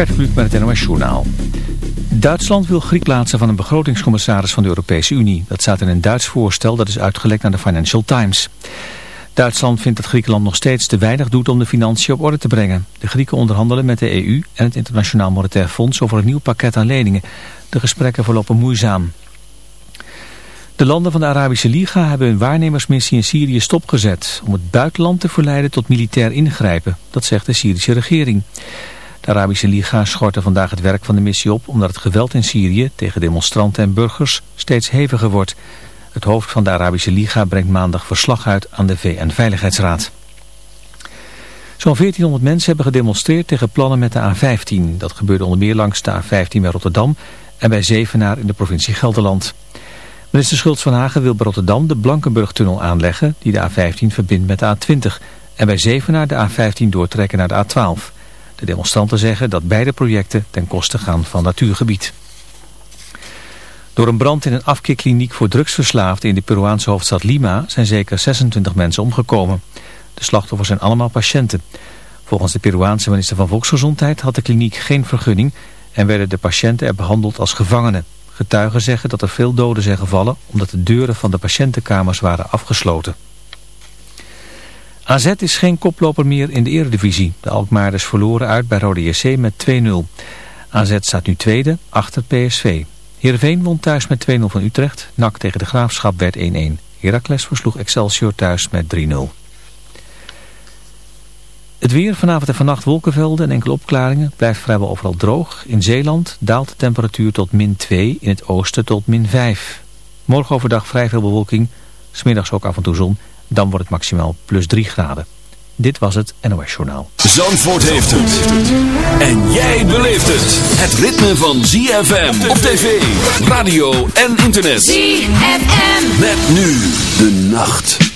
Gert Kluk met het NOS Journaal. Duitsland wil Griek plaatsen van een begrotingscommissaris van de Europese Unie. Dat staat in een Duits voorstel dat is uitgelekt naar de Financial Times. Duitsland vindt dat Griekenland nog steeds te weinig doet om de financiën op orde te brengen. De Grieken onderhandelen met de EU en het Internationaal Monetair Fonds over een nieuw pakket aan leningen. De gesprekken verlopen moeizaam. De landen van de Arabische Liga hebben een waarnemersmissie in Syrië stopgezet... om het buitenland te verleiden tot militair ingrijpen. Dat zegt de Syrische regering. De Arabische Liga schortte vandaag het werk van de missie op... omdat het geweld in Syrië tegen demonstranten en burgers steeds heviger wordt. Het hoofd van de Arabische Liga brengt maandag verslag uit aan de VN-veiligheidsraad. Zo'n 1400 mensen hebben gedemonstreerd tegen plannen met de A15. Dat gebeurde onder meer langs de A15 bij Rotterdam en bij Zevenaar in de provincie Gelderland. Minister Schultz van Hagen wil bij Rotterdam de Blankenburg-tunnel aanleggen... die de A15 verbindt met de A20... en bij Zevenaar de A15 doortrekken naar de A12. De demonstranten zeggen dat beide projecten ten koste gaan van natuurgebied. Door een brand in een afkeerkliniek voor drugsverslaafden in de Peruaanse hoofdstad Lima zijn zeker 26 mensen omgekomen. De slachtoffers zijn allemaal patiënten. Volgens de Peruaanse minister van Volksgezondheid had de kliniek geen vergunning en werden de patiënten er behandeld als gevangenen. Getuigen zeggen dat er veel doden zijn gevallen omdat de deuren van de patiëntenkamers waren afgesloten. AZ is geen koploper meer in de eredivisie. De Alkmaarders verloren uit bij Rode JC met 2-0. AZ staat nu tweede, achter PSV. Heerenveen won thuis met 2-0 van Utrecht. NAC tegen de Graafschap werd 1-1. Heracles versloeg Excelsior thuis met 3-0. Het weer, vanavond en vannacht wolkenvelden en enkele opklaringen, blijft vrijwel overal droog. In Zeeland daalt de temperatuur tot min 2, in het oosten tot min 5. Morgen overdag vrij veel bewolking, smiddags ook af en toe zon, dan wordt het maximaal plus 3 graden. Dit was het NOS Journaal. Zandvoort heeft het. En jij beleeft het. Het ritme van ZFM op tv, radio en internet. ZFM. Met nu de nacht.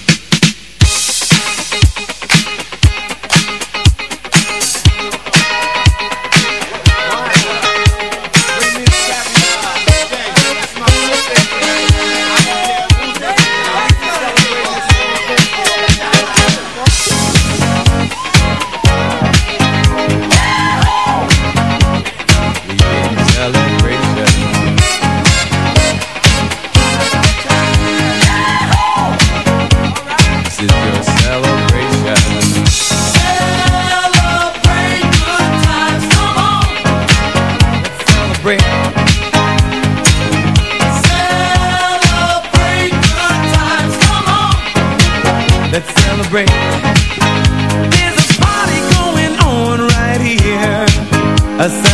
A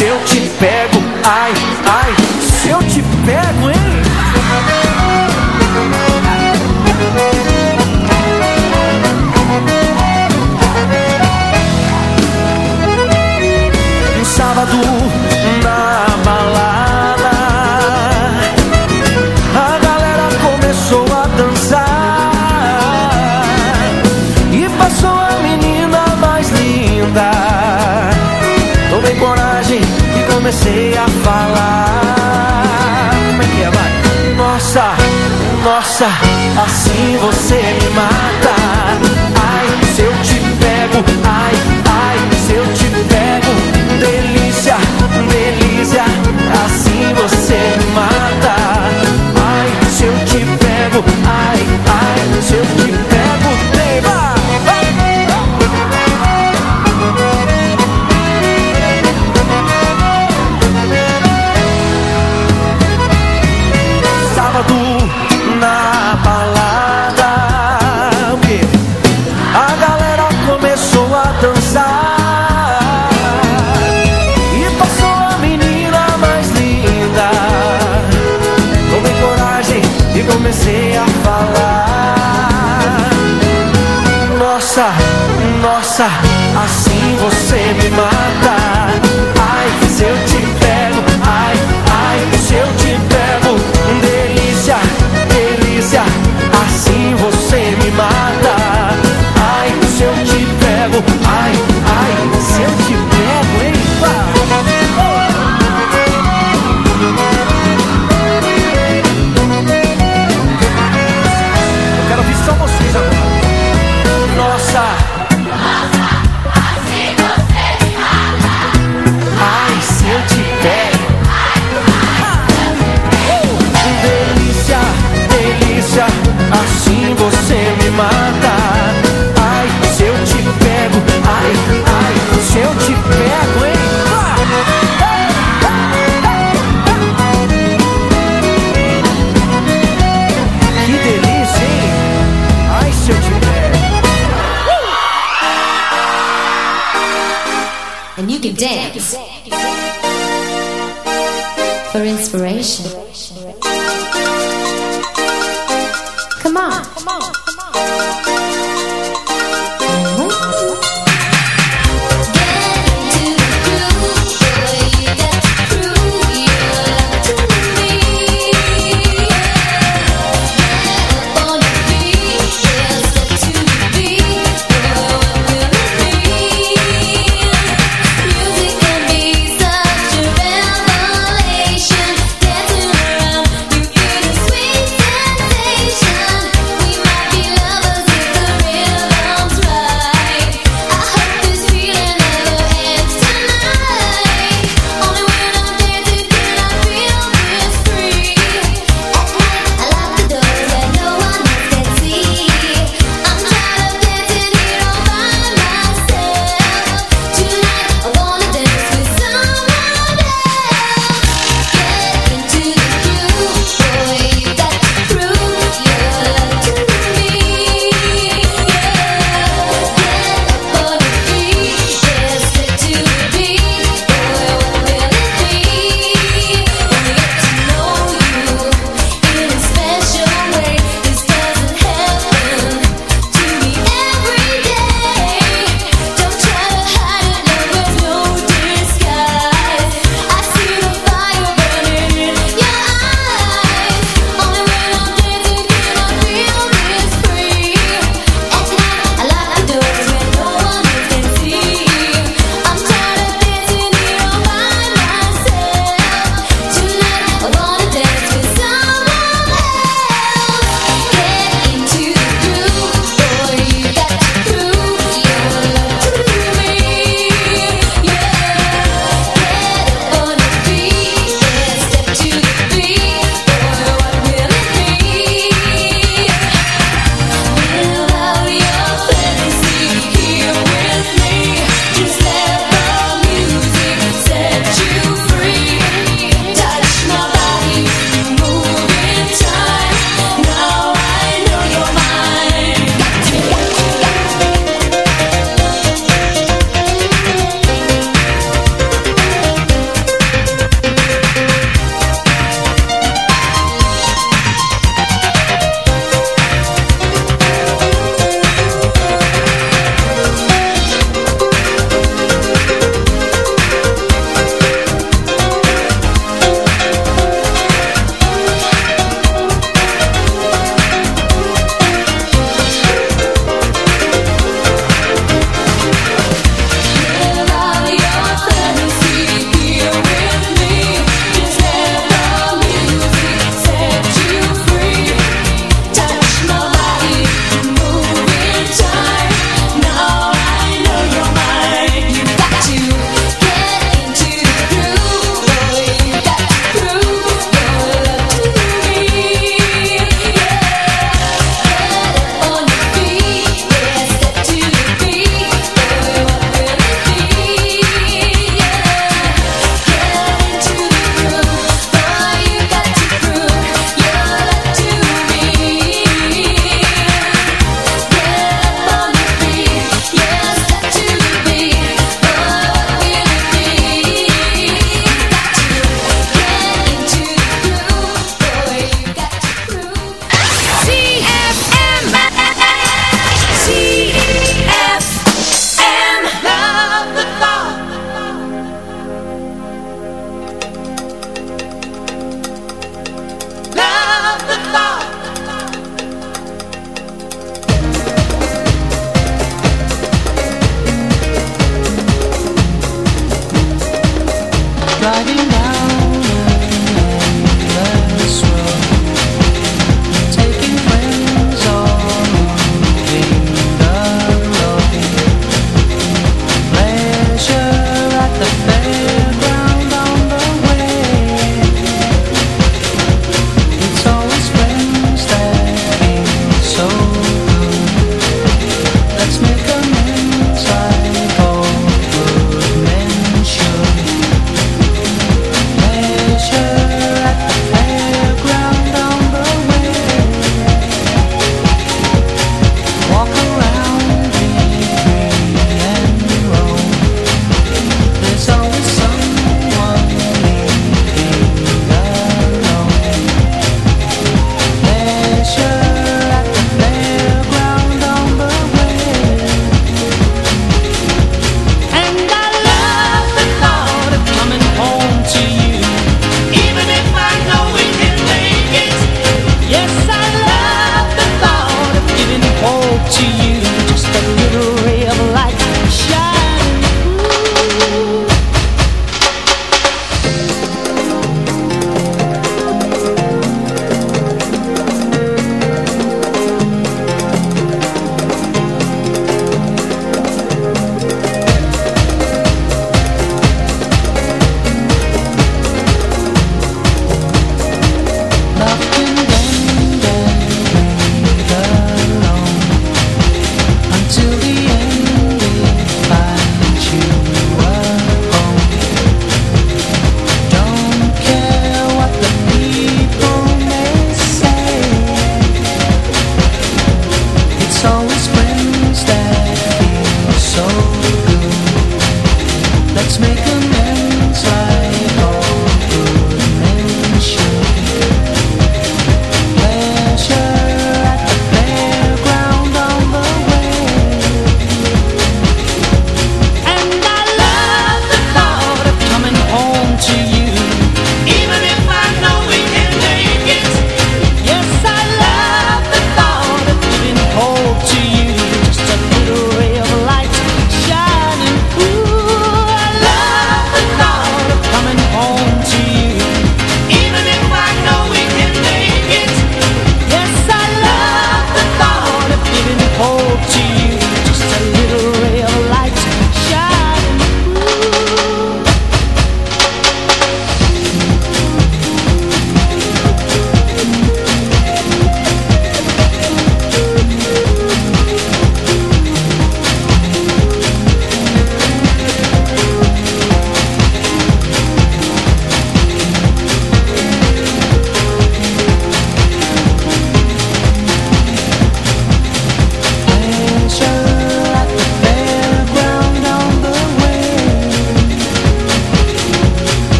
se eu te pego, ai, ai. Me mata.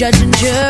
judge and jury?